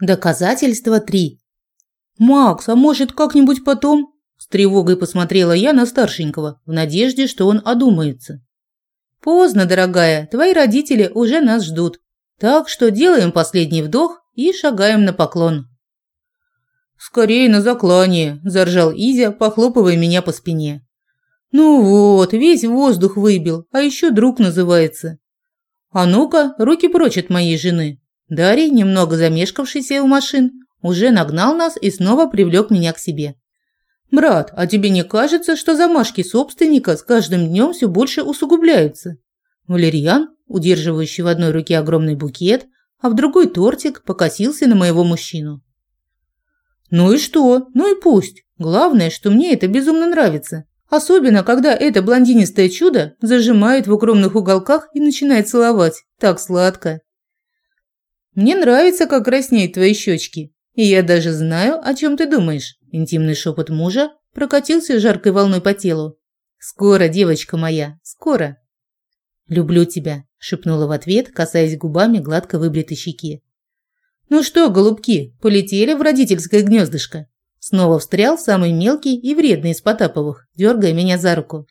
Доказательство 3. «Макс, а может, как-нибудь потом?» С тревогой посмотрела я на старшенького, в надежде, что он одумается. «Поздно, дорогая, твои родители уже нас ждут. Так что делаем последний вдох и шагаем на поклон». «Скорее на заклание», – заржал Изя, похлопывая меня по спине. «Ну вот, весь воздух выбил, а еще друг называется. А ну-ка, руки прочь от моей жены». Дарий, немного замешкавшийся у машин, уже нагнал нас и снова привлек меня к себе. «Брат, а тебе не кажется, что замашки собственника с каждым днем все больше усугубляются?» Валерьян, удерживающий в одной руке огромный букет, а в другой тортик, покосился на моего мужчину. «Ну и что? Ну и пусть. Главное, что мне это безумно нравится. Особенно, когда это блондинистое чудо зажимает в укромных уголках и начинает целовать. Так сладко. Мне нравится, как краснеют твои щечки. И я даже знаю, о чем ты думаешь. Интимный шепот мужа прокатился жаркой волной по телу. Скоро, девочка моя, скоро. Люблю тебя, шепнула в ответ, касаясь губами гладко выбритой щеки. Ну что, голубки, полетели в родительское гнездышко? Снова встрял самый мелкий и вредный из Потаповых, дергая меня за руку.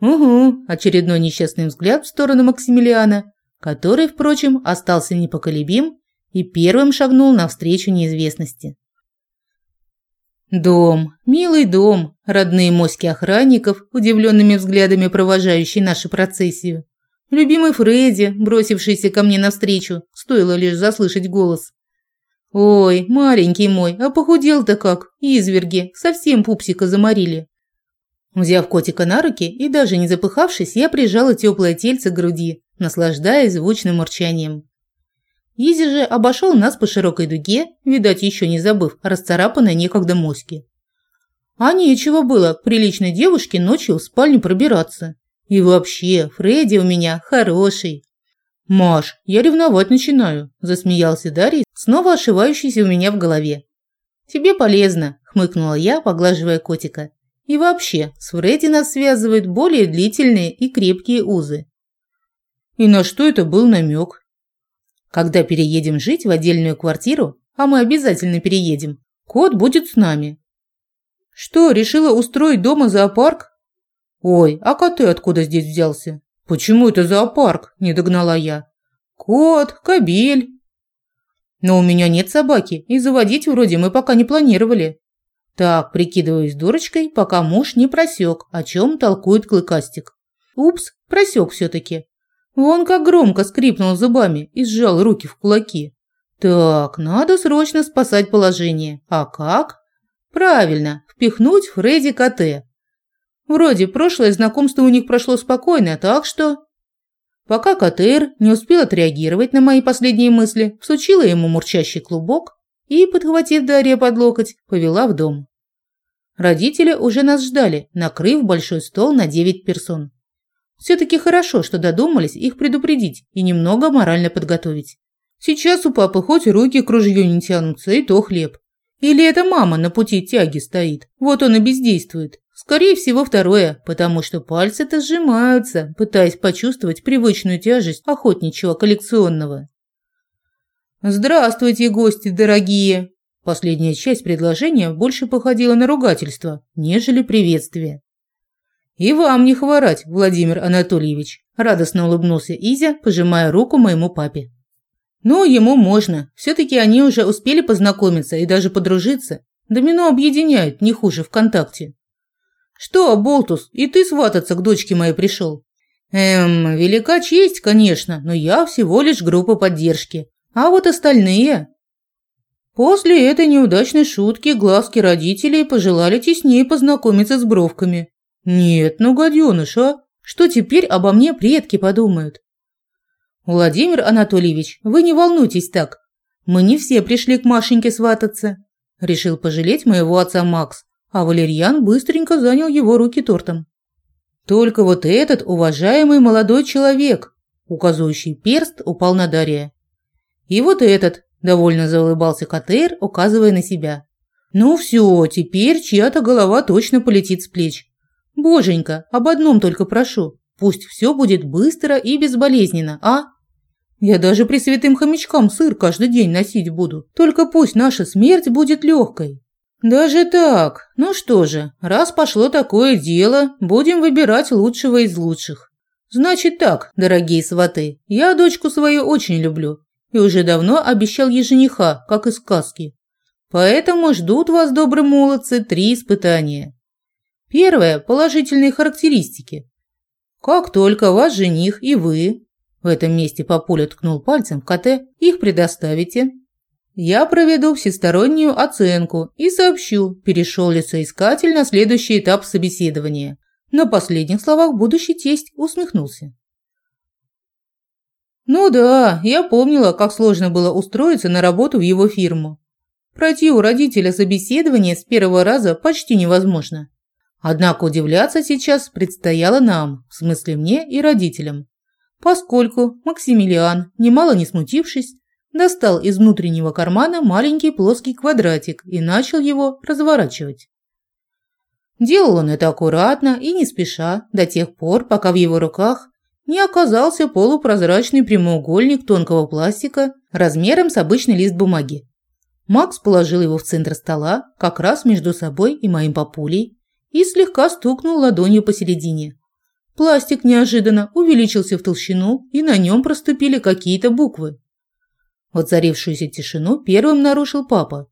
Угу, очередной несчастный взгляд в сторону Максимилиана, который, впрочем, остался непоколебим и первым шагнул навстречу неизвестности. Дом, милый дом, родные моськи охранников, удивленными взглядами провожающие нашу процессию. Любимый Фредди, бросившийся ко мне навстречу, стоило лишь заслышать голос. Ой, маленький мой, а похудел-то как, изверги, совсем пупсика заморили. Взяв котика на руки и даже не запыхавшись, я прижала теплое тельце к груди, наслаждаясь звучным урчанием. Изи же обошел нас по широкой дуге, видать, еще не забыв расцарапанной некогда моське. А нечего было приличной девушке ночью в спальню пробираться. И вообще, Фредди у меня хороший. «Маш, я ревновать начинаю», – засмеялся Дарий, снова ошивающийся у меня в голове. «Тебе полезно», – хмыкнула я, поглаживая котика. «И вообще, с Фредди нас связывают более длительные и крепкие узы». И на что это был намек? Когда переедем жить в отдельную квартиру, а мы обязательно переедем, кот будет с нами. Что, решила устроить дома зоопарк? Ой, а коты откуда здесь взялся? Почему это зоопарк? Не догнала я. Кот, кобель. Но у меня нет собаки, и заводить вроде мы пока не планировали. Так, прикидываюсь дурочкой, пока муж не просек, о чем толкует клыкастик. Упс, просек все-таки. Вон как громко скрипнул зубами и сжал руки в кулаки. Так, надо срочно спасать положение. А как? Правильно, впихнуть Фредди КТ. Вроде прошлое знакомство у них прошло спокойно, так что... Пока КТР не успел отреагировать на мои последние мысли, всучила ему мурчащий клубок и, подхватив Дарья под локоть, повела в дом. Родители уже нас ждали, накрыв большой стол на девять персон. Все-таки хорошо, что додумались их предупредить и немного морально подготовить. Сейчас у папы хоть руки к ружью не тянутся, и то хлеб. Или это мама на пути тяги стоит, вот он и бездействует. Скорее всего, второе, потому что пальцы-то сжимаются, пытаясь почувствовать привычную тяжесть охотничьего коллекционного. «Здравствуйте, гости дорогие!» Последняя часть предложения больше походила на ругательство, нежели приветствие. «И вам не хворать, Владимир Анатольевич», – радостно улыбнулся Изя, пожимая руку моему папе. «Ну, ему можно. Все-таки они уже успели познакомиться и даже подружиться. Домино объединяет, не хуже ВКонтакте». «Что, Болтус, и ты свататься к дочке моей пришел?» «Эм, велика честь, конечно, но я всего лишь группа поддержки. А вот остальные...» После этой неудачной шутки глазки родителей пожелали теснее познакомиться с бровками. Нет, ну гаденыш, а? Что теперь обо мне предки подумают? Владимир Анатольевич, вы не волнуйтесь так. Мы не все пришли к Машеньке свататься. Решил пожалеть моего отца Макс, а Валерьян быстренько занял его руки тортом. Только вот этот уважаемый молодой человек, указывающий перст, упал на Дарья. И вот этот, довольно заулыбался Катер, указывая на себя. Ну все, теперь чья-то голова точно полетит с плеч. Боженька, об одном только прошу. Пусть все будет быстро и безболезненно, а? Я даже при святым хомячкам сыр каждый день носить буду. Только пусть наша смерть будет легкой. Даже так. Ну что же, раз пошло такое дело, будем выбирать лучшего из лучших. Значит так, дорогие сваты, я дочку свою очень люблю и уже давно обещал ей жениха, как из сказки. Поэтому ждут вас, добрые молодцы, три испытания. Первое – положительные характеристики. Как только ваш жених и вы, в этом месте Папуля ткнул пальцем в КТ, их предоставите, я проведу всестороннюю оценку и сообщу, перешел ли соискатель на следующий этап собеседования. На последних словах будущий тесть усмехнулся. Ну да, я помнила, как сложно было устроиться на работу в его фирму. Пройти у родителя собеседование с первого раза почти невозможно. Однако удивляться сейчас предстояло нам, в смысле мне и родителям. Поскольку Максимилиан, немало не смутившись, достал из внутреннего кармана маленький плоский квадратик и начал его разворачивать. Делал он это аккуратно и не спеша, до тех пор, пока в его руках не оказался полупрозрачный прямоугольник тонкого пластика размером с обычный лист бумаги. Макс положил его в центр стола, как раз между собой и моим папулей, и слегка стукнул ладонью посередине. Пластик неожиданно увеличился в толщину, и на нем проступили какие-то буквы. Воцарившуюся тишину первым нарушил папа.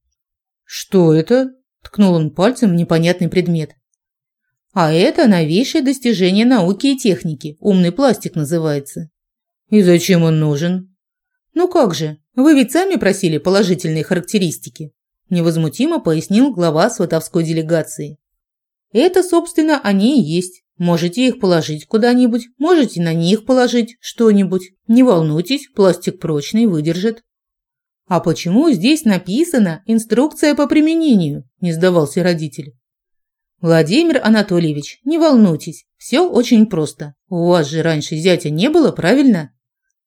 «Что это?» – ткнул он пальцем в непонятный предмет. А это новейшее достижение науки и техники. Умный пластик называется. И зачем он нужен? Ну как же, вы ведь сами просили положительные характеристики. Невозмутимо пояснил глава сватовской делегации. Это, собственно, они и есть. Можете их положить куда-нибудь, можете на них положить что-нибудь. Не волнуйтесь, пластик прочный, выдержит. А почему здесь написано «инструкция по применению»? Не сдавался родитель. Владимир Анатольевич, не волнуйтесь, все очень просто. У вас же раньше зятя не было, правильно?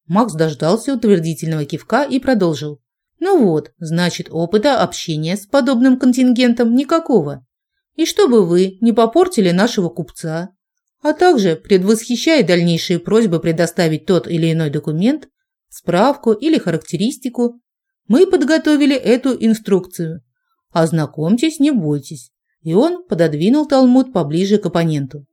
Макс дождался утвердительного кивка и продолжил. Ну вот, значит, опыта общения с подобным контингентом никакого. И чтобы вы не попортили нашего купца, а также, предвосхищая дальнейшие просьбы предоставить тот или иной документ, справку или характеристику, мы подготовили эту инструкцию. Ознакомьтесь, не бойтесь и он пододвинул талмуд поближе к оппоненту.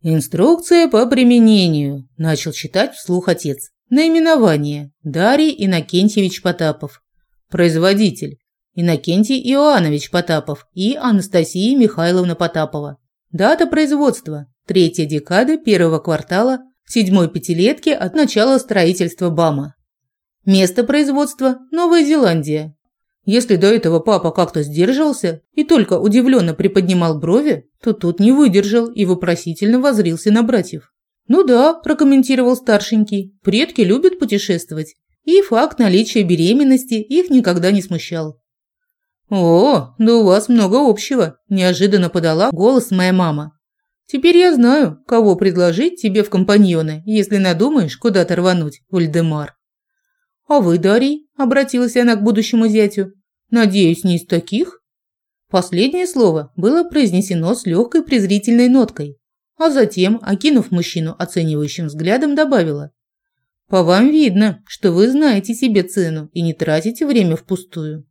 «Инструкция по применению», – начал читать вслух отец. Наименование – Дарий Иннокентьевич Потапов. Производитель – Иннокентий Иоаннович Потапов и Анастасия Михайловна Потапова. Дата производства – третья декада первого квартала седьмой пятилетки от начала строительства БАМа. Место производства – Новая Зеландия, если до этого папа как-то сдерживался и только удивленно приподнимал брови, то тут не выдержал и вопросительно возрился на братьев. «Ну да», – прокомментировал старшенький, – «предки любят путешествовать, и факт наличия беременности их никогда не смущал». «О, да у вас много общего», – неожиданно подала голос моя мама. «Теперь я знаю, кого предложить тебе в компаньоны, если надумаешь куда-то рвануть, Вальдемар». «А вы, Дарий?» – обратилась она к будущему зятю. Надеюсь, не из таких? Последнее слово было произнесено с легкой презрительной ноткой, а затем, окинув мужчину оценивающим взглядом, добавила. «По вам видно, что вы знаете себе цену и не тратите время впустую».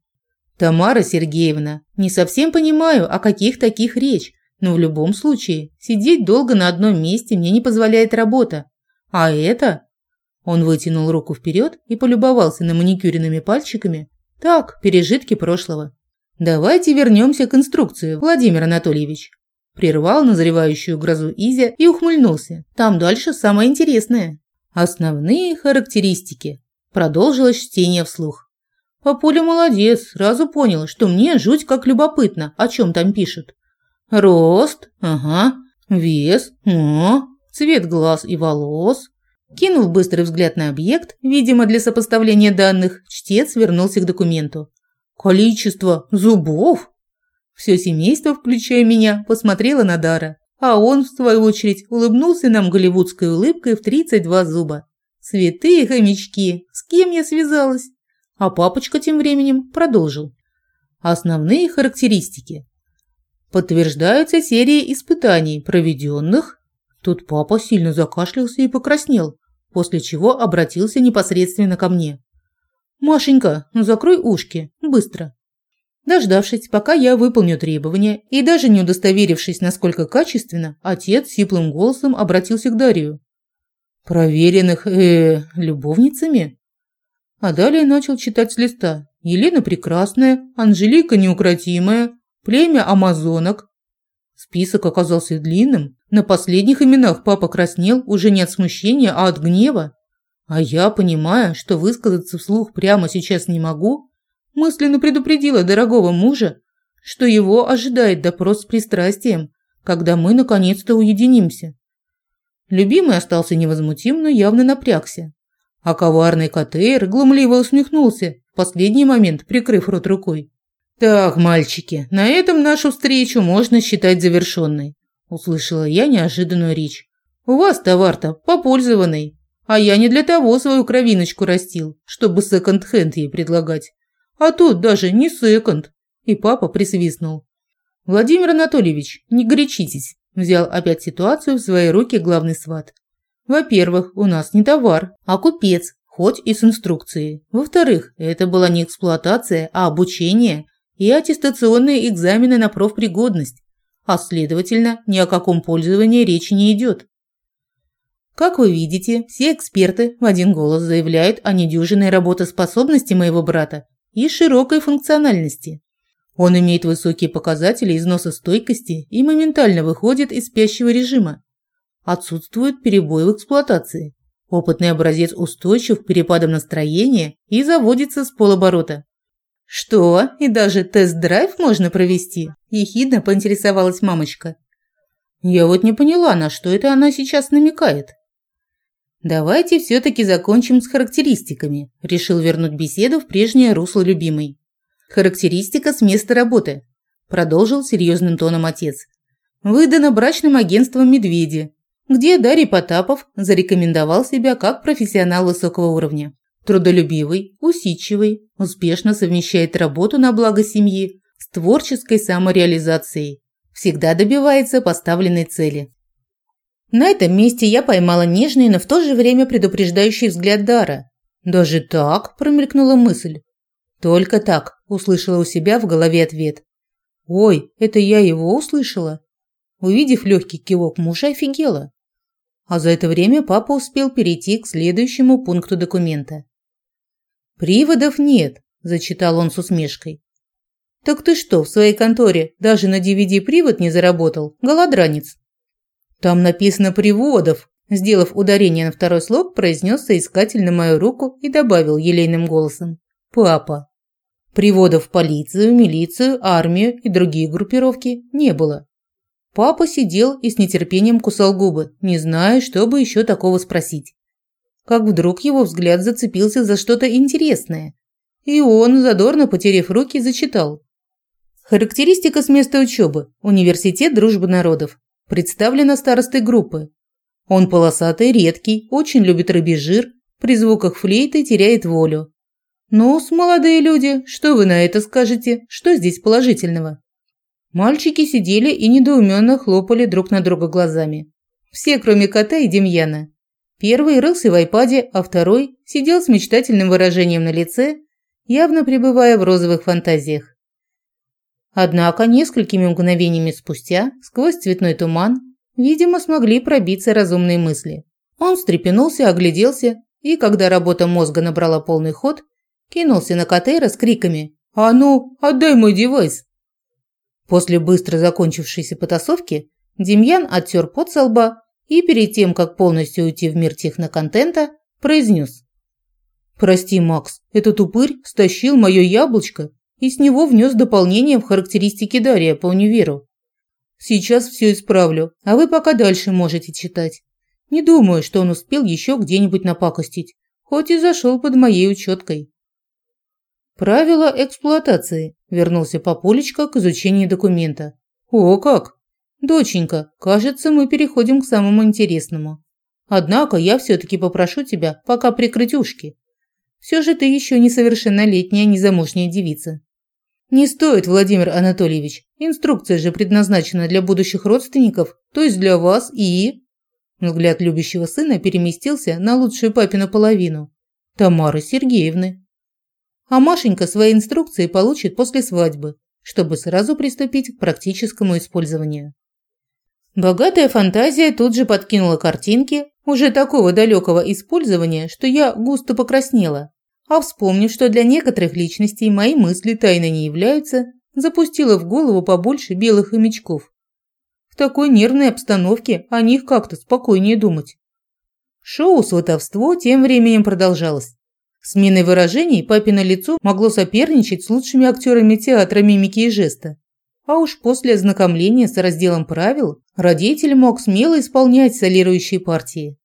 «Тамара Сергеевна, не совсем понимаю, о каких таких речь, но в любом случае, сидеть долго на одном месте мне не позволяет работа. А это...» Он вытянул руку вперед и полюбовался на маникюренными пальчиками, так, пережитки прошлого. Давайте вернемся к инструкции, Владимир Анатольевич. Прервал назревающую грозу Изя и ухмыльнулся. Там дальше самое интересное. Основные характеристики. Продолжилось чтение вслух. Папуля молодец, сразу понял, что мне жуть как любопытно, о чем там пишут. Рост, ага, вес, о, цвет глаз и волос, Кинув быстрый взгляд на объект, видимо, для сопоставления данных, чтец вернулся к документу. «Количество зубов?» Все семейство, включая меня, посмотрело на Дара, а он, в свою очередь, улыбнулся нам голливудской улыбкой в 32 зуба. «Святые хомячки! С кем я связалась?» А папочка тем временем продолжил. Основные характеристики. Подтверждаются серии испытаний, проведенных Тут папа сильно закашлялся и покраснел. После чего обратился непосредственно ко мне. «Машенька, ну закрой ушки, быстро». Дождавшись, пока я выполню требования, и даже не удостоверившись, насколько качественно, отец сиплым голосом обратился к Дарью. «Проверенных, э, любовницами?» А далее начал читать с листа. Елена Прекрасная, Анжелика Неукротимая, племя Амазонок. Список оказался длинным. На последних именах папа краснел уже не от смущения, а от гнева. А я, понимая, что высказаться вслух прямо сейчас не могу, мысленно предупредила дорогого мужа, что его ожидает допрос с пристрастием, когда мы наконец-то уединимся. Любимый остался невозмутим, но явно напрягся. А коварный Катейр глумливо усмехнулся, в последний момент прикрыв рот рукой. «Так, мальчики, на этом нашу встречу можно считать завершенной», – услышала я неожиданную речь. «У вас товар-то попользованный, а я не для того свою кровиночку растил, чтобы секонд-хенд ей предлагать. А тут даже не секонд». И папа присвистнул. «Владимир Анатольевич, не горячитесь», – взял опять ситуацию в свои руки главный сват. «Во-первых, у нас не товар, а купец, хоть и с инструкцией. Во-вторых, это была не эксплуатация, а обучение – и аттестационные экзамены на профпригодность, а следовательно, ни о каком пользовании речи не идет. Как вы видите, все эксперты в один голос заявляют о недюжинной работоспособности моего брата и широкой функциональности. Он имеет высокие показатели износостойкости и моментально выходит из спящего режима. Отсутствует перебой в эксплуатации. Опытный образец устойчив к перепадам настроения и заводится с полоборота. «Что, и даже тест-драйв можно провести?» – ехидно поинтересовалась мамочка. «Я вот не поняла, на что это она сейчас намекает». «Давайте все-таки закончим с характеристиками», – решил вернуть беседу в прежнее русло любимой. «Характеристика с места работы», – продолжил серьезным тоном отец. «Выдано брачным агентством «Медведи», где Дарий Потапов зарекомендовал себя как профессионал высокого уровня. Трудолюбивый, усидчивый, успешно совмещает работу на благо семьи с творческой самореализацией. Всегда добивается поставленной цели. На этом месте я поймала нежный, но в то же время предупреждающий взгляд Дара. «Даже так?» – промелькнула мысль. «Только так», – услышала у себя в голове ответ. «Ой, это я его услышала?» Увидев легкий кивок мужа, офигела. А за это время папа успел перейти к следующему пункту документа. «Приводов нет», – зачитал он с усмешкой. «Так ты что, в своей конторе даже на DVD-привод не заработал, голодранец?» «Там написано «приводов», – сделав ударение на второй слог, произнес соискатель на мою руку и добавил елейным голосом. «Папа». Приводов в полицию, милицию, армию и другие группировки не было. Папа сидел и с нетерпением кусал губы, не зная, что бы еще такого спросить как вдруг его взгляд зацепился за что-то интересное. И он, задорно потеряв руки, зачитал. Характеристика с места учебы. Университет дружбы народов. Представлена старостой группы. Он полосатый, редкий, очень любит рыбий жир, при звуках флейты теряет волю. ну с молодые люди, что вы на это скажете? Что здесь положительного?» Мальчики сидели и недоуменно хлопали друг на друга глазами. Все, кроме кота и Демьяна. Первый рылся в айпаде, а второй сидел с мечтательным выражением на лице, явно пребывая в розовых фантазиях. Однако несколькими мгновениями спустя, сквозь цветной туман, видимо, смогли пробиться разумные мысли. Он встрепенулся, огляделся и, когда работа мозга набрала полный ход, кинулся на Катейра с криками «А ну, отдай мой девайс!». После быстро закончившейся потасовки Демьян оттер пот со лба и перед тем, как полностью уйти в мир техноконтента, произнес. «Прости, Макс, этот упырь стащил мое яблочко и с него внес дополнение в характеристики Дария по универу. Сейчас все исправлю, а вы пока дальше можете читать. Не думаю, что он успел еще где-нибудь напакостить, хоть и зашел под моей учеткой». «Правила эксплуатации», – вернулся Папулечка к изучению документа. «О как! «Доченька, кажется, мы переходим к самому интересному. Однако я все-таки попрошу тебя пока прикрыть ушки. Все же ты еще несовершеннолетняя незамужняя девица». «Не стоит, Владимир Анатольевич. Инструкция же предназначена для будущих родственников, то есть для вас и...» Взгляд любящего сына переместился на лучшую папину половину – Тамары Сергеевны. А Машенька свои инструкции получит после свадьбы, чтобы сразу приступить к практическому использованию. Богатая фантазия тут же подкинула картинки уже такого далекого использования, что я густо покраснела, а вспомнив, что для некоторых личностей мои мысли тайно не являются, запустила в голову побольше белых хомячков. В такой нервной обстановке о них как-то спокойнее думать. Шоу «Сватовство» тем временем продолжалось. Сменой выражений папино лицо могло соперничать с лучшими актерами театра мимики и жеста. А уж после ознакомления с разделом правил родитель мог смело исполнять солирующие партии.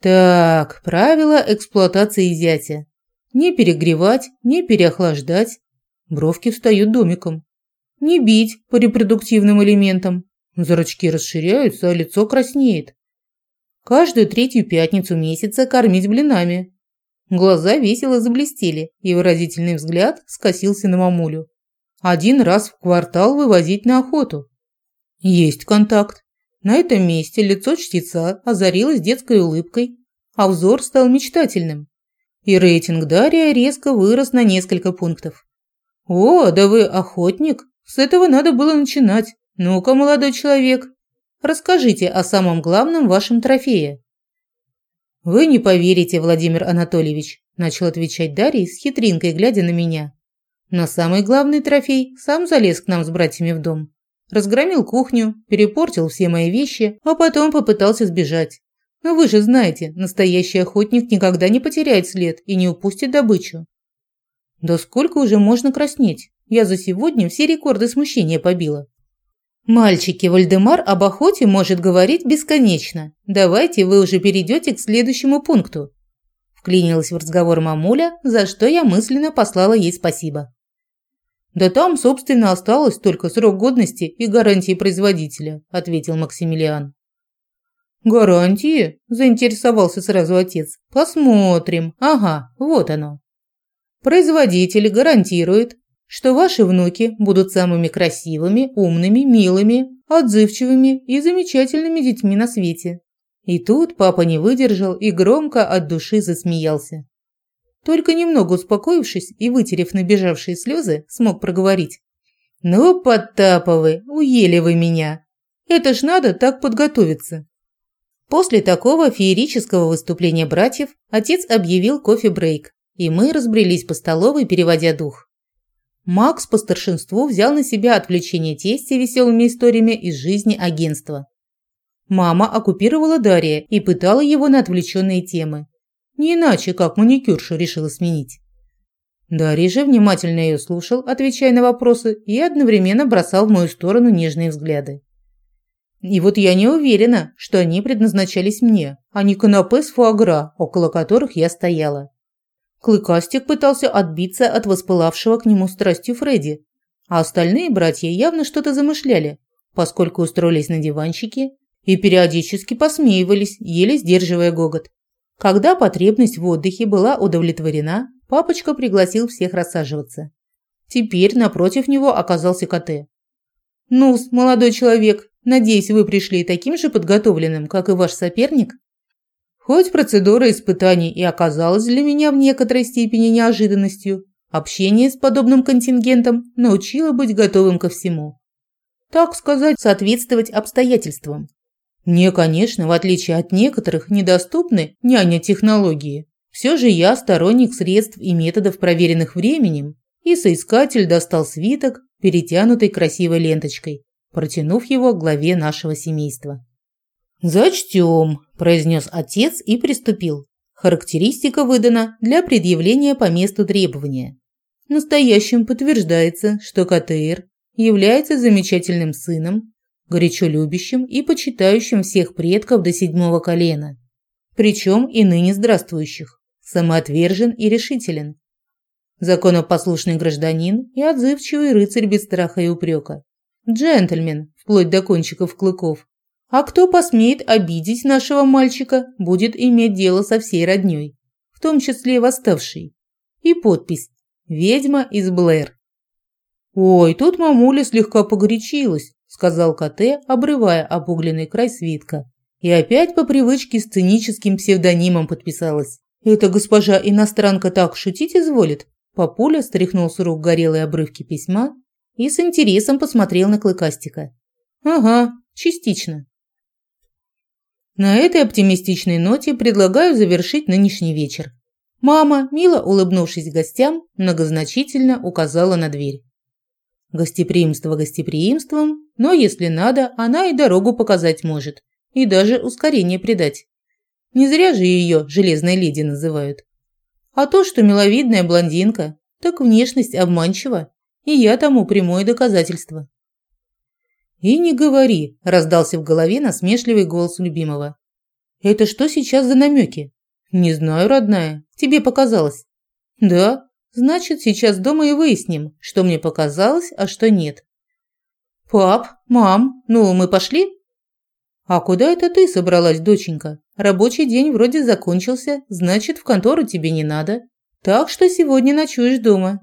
Так, правила эксплуатации зятя. Не перегревать, не переохлаждать. Бровки встают домиком. Не бить по репродуктивным элементам. Зрачки расширяются, а лицо краснеет. Каждую третью пятницу месяца кормить блинами. Глаза весело заблестели, и выразительный взгляд скосился на мамулю. Один раз в квартал вывозить на охоту. Есть контакт. На этом месте лицо чтеца озарилось детской улыбкой, а взор стал мечтательным. И рейтинг Дария резко вырос на несколько пунктов. «О, да вы охотник? С этого надо было начинать. Ну-ка, молодой человек, расскажите о самом главном вашем трофее». «Вы не поверите, Владимир Анатольевич», – начал отвечать Дарий с хитринкой, глядя на меня. Но самый главный трофей сам залез к нам с братьями в дом. Разгромил кухню, перепортил все мои вещи, а потом попытался сбежать. Но вы же знаете, настоящий охотник никогда не потеряет след и не упустит добычу. Да сколько уже можно краснеть? Я за сегодня все рекорды смущения побила. «Мальчики, Вальдемар об охоте может говорить бесконечно. Давайте вы уже перейдете к следующему пункту». Вклинилась в разговор мамуля, за что я мысленно послала ей спасибо. «Да там, собственно, осталось только срок годности и гарантии производителя», – ответил Максимилиан. «Гарантии?» – заинтересовался сразу отец. «Посмотрим. Ага, вот оно. Производитель гарантирует, что ваши внуки будут самыми красивыми, умными, милыми, отзывчивыми и замечательными детьми на свете. И тут папа не выдержал и громко от души засмеялся. Только немного успокоившись и вытерев набежавшие слезы, смог проговорить. «Ну, Потаповы, уели вы меня! Это ж надо так подготовиться!» После такого феерического выступления братьев отец объявил кофе-брейк, и мы разбрелись по столовой, переводя дух. Макс по старшинству взял на себя отвлечение тестя веселыми историями из жизни агентства. Мама оккупировала Дарья и пытала его на отвлеченные темы. Не иначе, как маникюрша решила сменить. Дарья же внимательно ее слушал, отвечая на вопросы, и одновременно бросал в мою сторону нежные взгляды. И вот я не уверена, что они предназначались мне, а не канапе с фуагра, около которых я стояла. Клыкастик пытался отбиться от воспылавшего к нему страстью Фредди, а остальные братья явно что-то замышляли, поскольку устроились на диванчике и периодически посмеивались, еле сдерживая гогот. Когда потребность в отдыхе была удовлетворена, папочка пригласил всех рассаживаться. Теперь напротив него оказался КТ. ну молодой человек, надеюсь, вы пришли таким же подготовленным, как и ваш соперник?» Хоть процедура испытаний и оказалась для меня в некоторой степени неожиданностью, общение с подобным контингентом научило быть готовым ко всему. Так сказать, соответствовать обстоятельствам. Мне, конечно, в отличие от некоторых, недоступны няня-технологии. Все же я сторонник средств и методов, проверенных временем, и соискатель достал свиток, перетянутый красивой ленточкой, протянув его к главе нашего семейства. «Зачтем», – произнес отец и приступил. Характеристика выдана для предъявления по месту требования. Настоящим подтверждается, что КТР является замечательным сыном, горячо любящим и почитающим всех предков до седьмого колена, причем и ныне здравствующих, самоотвержен и решителен. Законопослушный гражданин и отзывчивый рыцарь без страха и упрека. Джентльмен, вплоть до кончиков клыков, а кто посмеет обидеть нашего мальчика, будет иметь дело со всей роднёй, в том числе восставшей. И подпись «Ведьма из Блэр». «Ой, тут мамуля слегка погорячилась», – сказал КТ, обрывая обугленный край свитка И опять по привычке сценическим псевдонимом подписалась. «Эта госпожа иностранка так шутить изволит?» Папуля стряхнул с рук горелые обрывки письма и с интересом посмотрел на Клыкастика. «Ага, частично». На этой оптимистичной ноте предлагаю завершить нынешний вечер. Мама, мило улыбнувшись гостям, многозначительно указала на дверь. Гостеприимство гостеприимством, но если надо, она и дорогу показать может, и даже ускорение придать. Не зря же ее железной леди называют. А то, что миловидная блондинка, так внешность обманчива, и я тому прямое доказательство. «И не говори», – раздался в голове насмешливый голос любимого. «Это что сейчас за намеки?» «Не знаю, родная. Тебе показалось». «Да? Значит, сейчас дома и выясним, что мне показалось, а что нет». «Пап, мам, ну мы пошли?» «А куда это ты собралась, доченька? Рабочий день вроде закончился, значит, в контору тебе не надо. Так что сегодня ночуешь дома.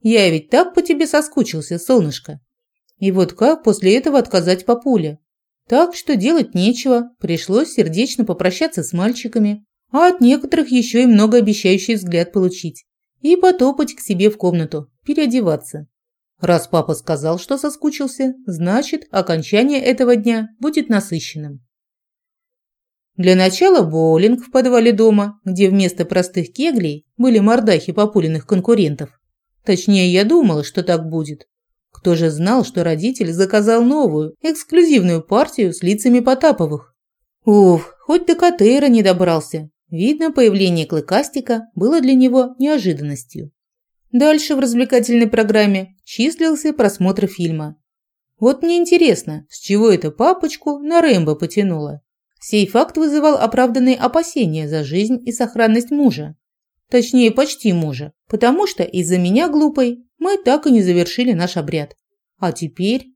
Я ведь так по тебе соскучился, солнышко». И вот как после этого отказать папуле? Так что делать нечего, пришлось сердечно попрощаться с мальчиками, а от некоторых еще и многообещающий взгляд получить. И потопать к себе в комнату, переодеваться. Раз папа сказал, что соскучился, значит, окончание этого дня будет насыщенным. Для начала боулинг в подвале дома, где вместо простых кеглей были мордахи папулиных конкурентов. Точнее, я думала, что так будет. Кто же знал, что родитель заказал новую, эксклюзивную партию с лицами Потаповых? Уф, хоть до Катейра не добрался. Видно, появление Клыкастика было для него неожиданностью. Дальше в развлекательной программе числился просмотр фильма. Вот мне интересно, с чего это папочку на Рэмбо потянуло? Сей факт вызывал оправданные опасения за жизнь и сохранность мужа. Точнее, почти мужа, потому что из-за меня глупой мы так и не завершили наш обряд. А теперь?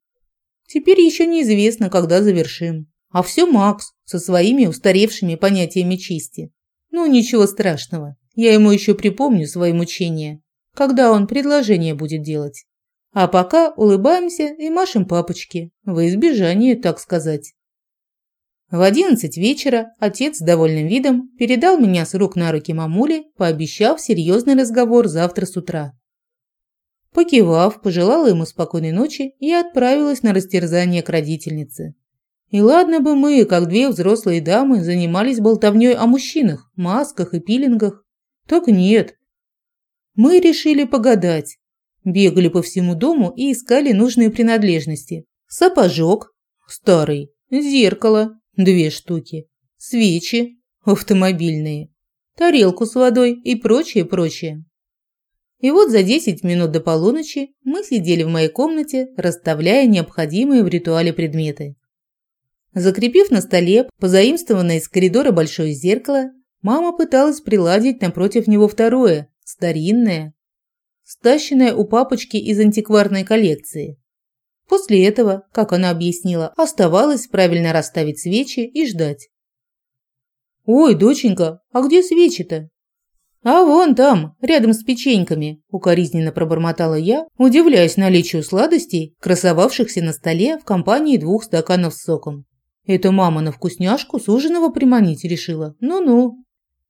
Теперь еще неизвестно, когда завершим. А все Макс со своими устаревшими понятиями чести. Ну, ничего страшного. Я ему еще припомню свои мучения, когда он предложение будет делать. А пока улыбаемся и машем папочке, во избежание, так сказать. В одиннадцать вечера отец с довольным видом передал меня с рук на руки мамуле, пообещав серьезный разговор завтра с утра. Покивав, пожелала ему спокойной ночи и отправилась на растерзание к родительнице. И ладно бы мы, как две взрослые дамы, занимались болтовней о мужчинах, масках и пилингах. Так нет. Мы решили погадать. Бегали по всему дому и искали нужные принадлежности. Сапожок, старый, зеркало, две штуки, свечи автомобильные, тарелку с водой и прочее, прочее. И вот за 10 минут до полуночи мы сидели в моей комнате, расставляя необходимые в ритуале предметы. Закрепив на столе позаимствованное из коридора большое зеркало, мама пыталась приладить напротив него второе, старинное, стащенное у папочки из антикварной коллекции. После этого, как она объяснила, оставалось правильно расставить свечи и ждать. «Ой, доченька, а где свечи-то?» «А вон там, рядом с печеньками», – укоризненно пробормотала я, удивляясь наличию сладостей, красовавшихся на столе в компании двух стаканов с соком. «Это мама на вкусняшку суженого приманить решила? Ну-ну».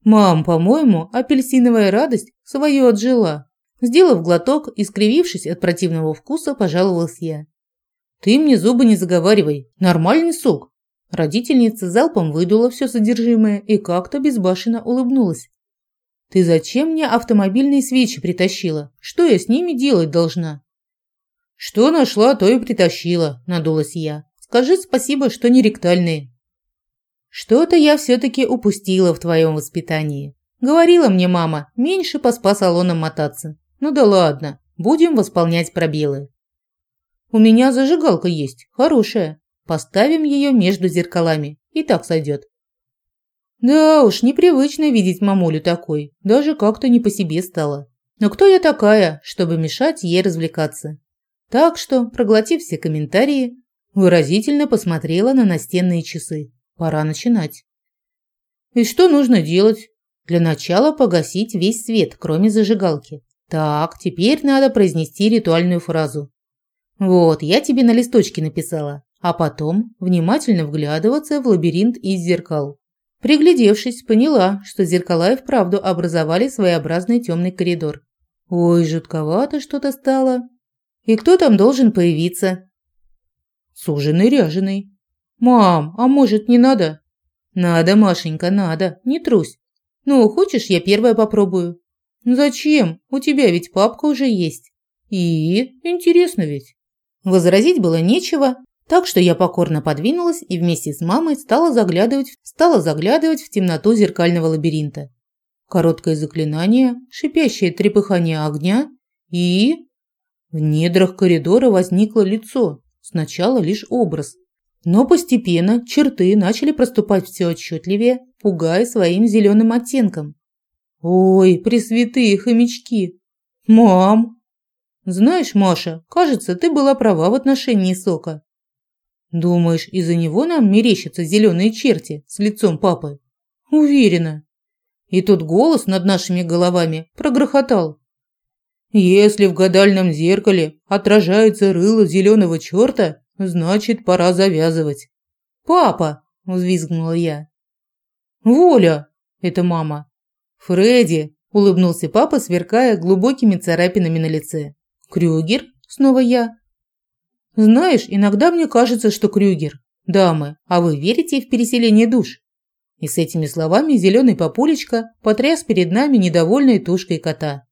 «Мам, по-моему, апельсиновая радость свою отжила». Сделав глоток и скривившись от противного вкуса, пожаловалась я. «Ты мне зубы не заговаривай. Нормальный сок». Родительница залпом выдула все содержимое и как-то безбашенно улыбнулась. «Ты зачем мне автомобильные свечи притащила? Что я с ними делать должна?» «Что нашла, то и притащила», – надулась я. «Скажи спасибо, что не ректальные». «Что-то я все-таки упустила в твоем воспитании. Говорила мне мама, меньше по спа-салонам мотаться. Ну да ладно, будем восполнять пробелы». У меня зажигалка есть, хорошая. Поставим ее между зеркалами, и так сойдет. Да уж, непривычно видеть мамулю такой, даже как-то не по себе стало. Но кто я такая, чтобы мешать ей развлекаться? Так что, проглотив все комментарии, выразительно посмотрела на настенные часы. Пора начинать. И что нужно делать? Для начала погасить весь свет, кроме зажигалки. Так, теперь надо произнести ритуальную фразу. Вот, я тебе на листочке написала. а потом внимательно вглядываться в лабиринт из зеркал. Приглядевшись, поняла, что зеркала и вправду образовали своеобразный темный коридор. Ой, жутковато что-то стало. И кто там должен появиться? Суженый ряженый. Мам, а может не надо? Надо, Машенька, надо, не трусь. Ну, хочешь, я первая попробую? Зачем? У тебя ведь папка уже есть. И интересно ведь. Возразить было нечего, так что я покорно подвинулась и вместе с мамой стала заглядывать, стала заглядывать в темноту зеркального лабиринта. Короткое заклинание, шипящее трепыхание огня и... В недрах коридора возникло лицо, сначала лишь образ. Но постепенно черты начали проступать все отчетливее, пугая своим зеленым оттенком. «Ой, пресвятые хомячки! Мам!» «Знаешь, Маша, кажется, ты была права в отношении сока. Думаешь, из-за него нам мерещатся зеленые черти с лицом папы? Уверена. И тут голос над нашими головами прогрохотал. Если в гадальном зеркале отражается рыло зеленого черта, значит, пора завязывать. Папа, взвизгнула я. Воля, это мама. Фредди, улыбнулся папа, сверкая глубокими царапинами на лице. Крюгер, снова я. Знаешь, иногда мне кажется, что Крюгер. Дамы, а вы верите в переселение душ? И с этими словами зеленый папулечка потряс перед нами недовольной тушкой кота.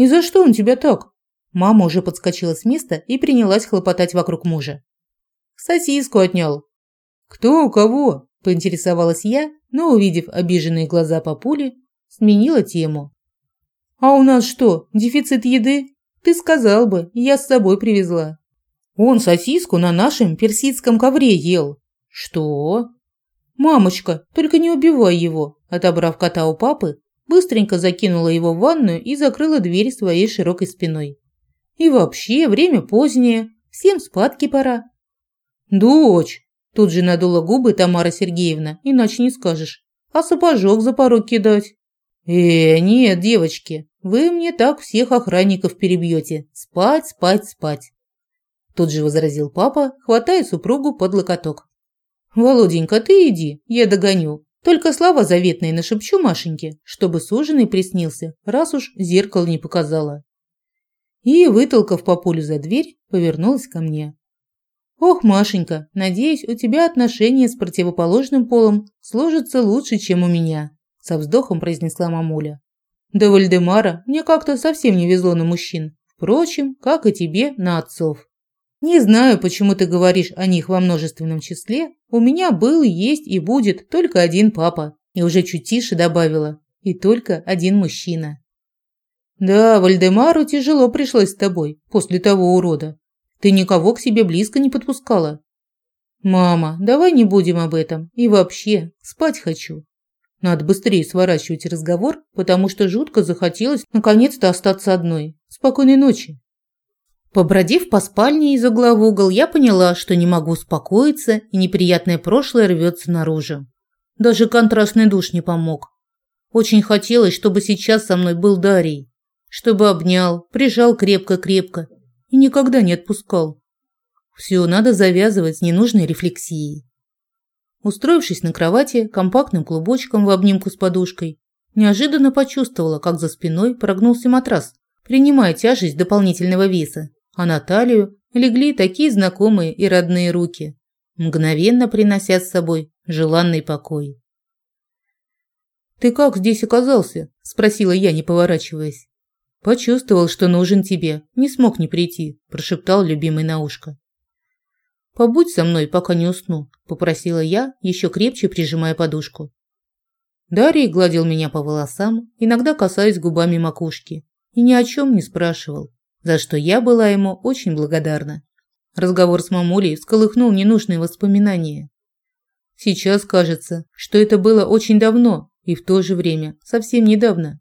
«И за что он тебя так?» Мама уже подскочила с места и принялась хлопотать вокруг мужа. «Сосиску отнял». «Кто у кого?» – поинтересовалась я, но, увидев обиженные глаза папули, сменила тему. «А у нас что, дефицит еды? Ты сказал бы, я с собой привезла». Он сосиску на нашем персидском ковре ел. Что? Мамочка, только не убивай его. Отобрав кота у папы, быстренько закинула его в ванную и закрыла дверь своей широкой спиной. И вообще, время позднее, всем спадки пора. Дочь, тут же надула губы Тамара Сергеевна, иначе не скажешь. А сапожок за порог кидать? Э, нет, девочки, вы мне так всех охранников перебьете. Спать, спать, спать. Тут же возразил папа, хватая супругу под локоток. «Володенька, ты иди, я догоню. Только слова заветные нашепчу Машеньке, чтобы суженый приснился, раз уж зеркало не показала». И, вытолкав папулю за дверь, повернулась ко мне. «Ох, Машенька, надеюсь, у тебя отношения с противоположным полом сложатся лучше, чем у меня», со вздохом произнесла мамуля. «До Вальдемара мне как-то совсем не везло на мужчин. Впрочем, как и тебе на отцов». Не знаю, почему ты говоришь о них во множественном числе. У меня был, есть и будет только один папа. И уже чуть тише добавила. И только один мужчина. Да, Вальдемару тяжело пришлось с тобой после того урода. Ты никого к себе близко не подпускала. Мама, давай не будем об этом. И вообще, спать хочу. Надо быстрее сворачивать разговор, потому что жутко захотелось наконец-то остаться одной. Спокойной ночи. Побродив по спальне из угла в угол, я поняла, что не могу успокоиться, и неприятное прошлое рвется наружу. Даже контрастный душ не помог. Очень хотелось, чтобы сейчас со мной был Дарий. Чтобы обнял, прижал крепко-крепко и никогда не отпускал. Все, надо завязывать с ненужной рефлексией. Устроившись на кровати компактным клубочком в обнимку с подушкой, неожиданно почувствовала, как за спиной прогнулся матрас, принимая тяжесть дополнительного веса а на талию легли такие знакомые и родные руки, мгновенно принося с собой желанный покой. «Ты как здесь оказался?» – спросила я, не поворачиваясь. «Почувствовал, что нужен тебе, не смог не прийти», – прошептал любимый на ушко. «Побудь со мной, пока не усну», – попросила я, еще крепче прижимая подушку. Дарий гладил меня по волосам, иногда касаясь губами макушки, и ни о чем не спрашивал, за что я была ему очень благодарна. Разговор с мамулей всколыхнул ненужные воспоминания. Сейчас кажется, что это было очень давно и в то же время совсем недавно.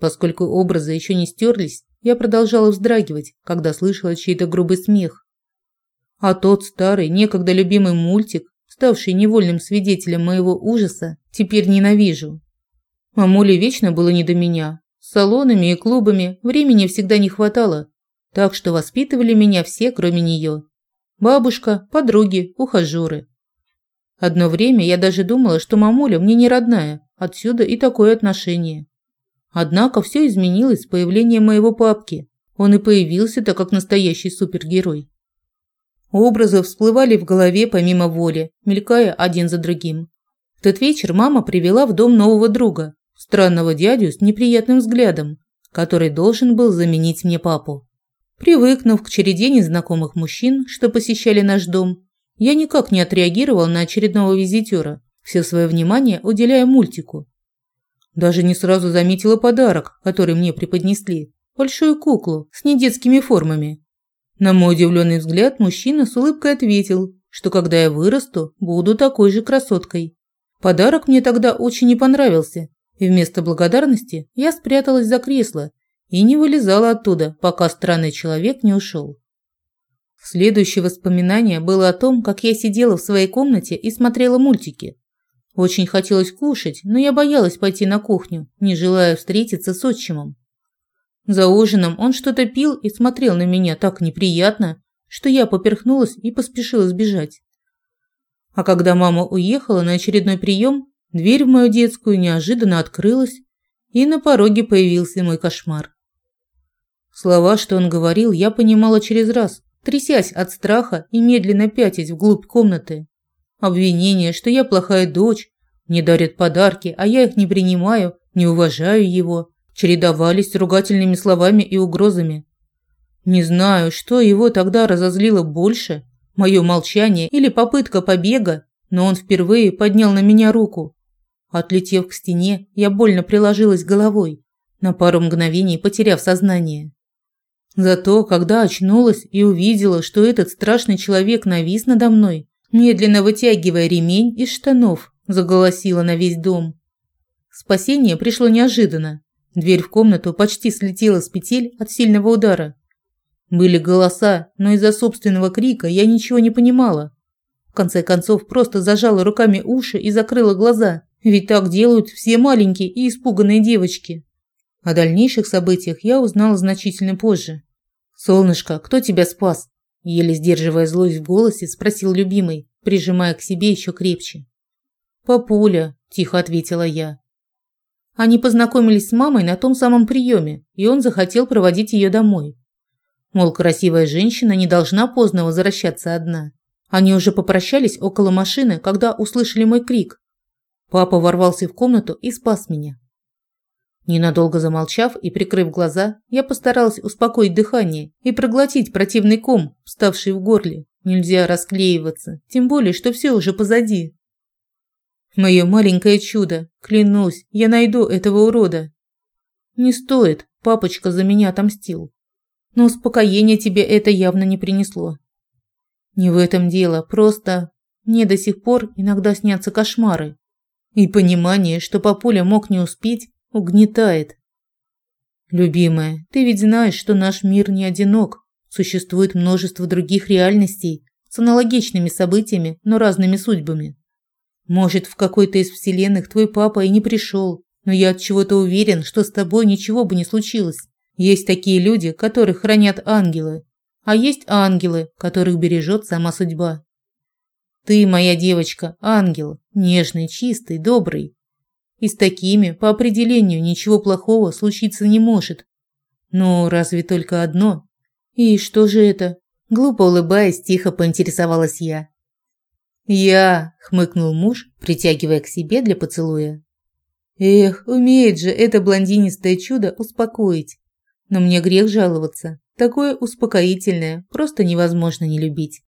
Поскольку образы еще не стерлись, я продолжала вздрагивать, когда слышала чей-то грубый смех. А тот старый, некогда любимый мультик, ставший невольным свидетелем моего ужаса, теперь ненавижу. Мамуле вечно было не до меня. С салонами и клубами времени всегда не хватало, так что воспитывали меня все, кроме нее. Бабушка, подруги, ухажеры. Одно время я даже думала, что мамуля мне не родная, отсюда и такое отношение. Однако все изменилось с появлением моего папки. Он и появился-то как настоящий супергерой. Образы всплывали в голове помимо воли, мелькая один за другим. В тот вечер мама привела в дом нового друга, странного дядю с неприятным взглядом, который должен был заменить мне папу. Привыкнув к череде незнакомых мужчин, что посещали наш дом, я никак не отреагировал на очередного визитера, все свое внимание уделяя мультику. Даже не сразу заметила подарок, который мне преподнесли – большую куклу с недетскими формами. На мой удивленный взгляд мужчина с улыбкой ответил, что когда я вырасту, буду такой же красоткой. Подарок мне тогда очень не понравился, и вместо благодарности я спряталась за кресло и не вылезала оттуда, пока странный человек не ушел. Следующее воспоминание было о том, как я сидела в своей комнате и смотрела мультики. Очень хотелось кушать, но я боялась пойти на кухню, не желая встретиться с отчимом. За ужином он что-то пил и смотрел на меня так неприятно, что я поперхнулась и поспешила сбежать. А когда мама уехала на очередной прием, дверь в мою детскую неожиданно открылась, и на пороге появился мой кошмар. Слова, что он говорил, я понимала через раз, трясясь от страха и медленно пятясь вглубь комнаты. Обвинение, что я плохая дочь, мне дарят подарки, а я их не принимаю, не уважаю его, чередовались ругательными словами и угрозами. Не знаю, что его тогда разозлило больше, мое молчание или попытка побега, но он впервые поднял на меня руку. Отлетев к стене, я больно приложилась головой, на пару мгновений потеряв сознание. Зато, когда очнулась и увидела, что этот страшный человек навис надо мной, медленно вытягивая ремень из штанов, заголосила на весь дом. Спасение пришло неожиданно. Дверь в комнату почти слетела с петель от сильного удара. Были голоса, но из-за собственного крика я ничего не понимала. В конце концов, просто зажала руками уши и закрыла глаза, ведь так делают все маленькие и испуганные девочки. О дальнейших событиях я узнала значительно позже. «Солнышко, кто тебя спас?» Еле сдерживая злость в голосе, спросил любимый, прижимая к себе еще крепче. «Папуля», – тихо ответила я. Они познакомились с мамой на том самом приеме, и он захотел проводить ее домой. Мол, красивая женщина не должна поздно возвращаться одна. Они уже попрощались около машины, когда услышали мой крик. Папа ворвался в комнату и спас меня. Ненадолго замолчав и прикрыв глаза, я постаралась успокоить дыхание и проглотить противный ком, вставший в горле. Нельзя расклеиваться, тем более, что все уже позади. Мое маленькое чудо, клянусь, я найду этого урода. Не стоит, папочка за меня отомстил. Но успокоения тебе это явно не принесло. Не в этом дело, просто мне до сих пор иногда снятся кошмары. И понимание, что папуля мог не успеть, угнетает. Любимая, ты ведь знаешь, что наш мир не одинок. Существует множество других реальностей с аналогичными событиями, но разными судьбами. Может, в какой-то из вселенных твой папа и не пришел, но я от чего-то уверен, что с тобой ничего бы не случилось. Есть такие люди, которых хранят ангелы, а есть ангелы, которых бережет сама судьба. Ты, моя девочка, ангел, нежный, чистый, добрый. И с такими, по определению, ничего плохого случиться не может. Но разве только одно? И что же это? Глупо улыбаясь, тихо поинтересовалась я. «Я», – хмыкнул муж, притягивая к себе для поцелуя. «Эх, умеет же это блондинистое чудо успокоить. Но мне грех жаловаться. Такое успокоительное просто невозможно не любить».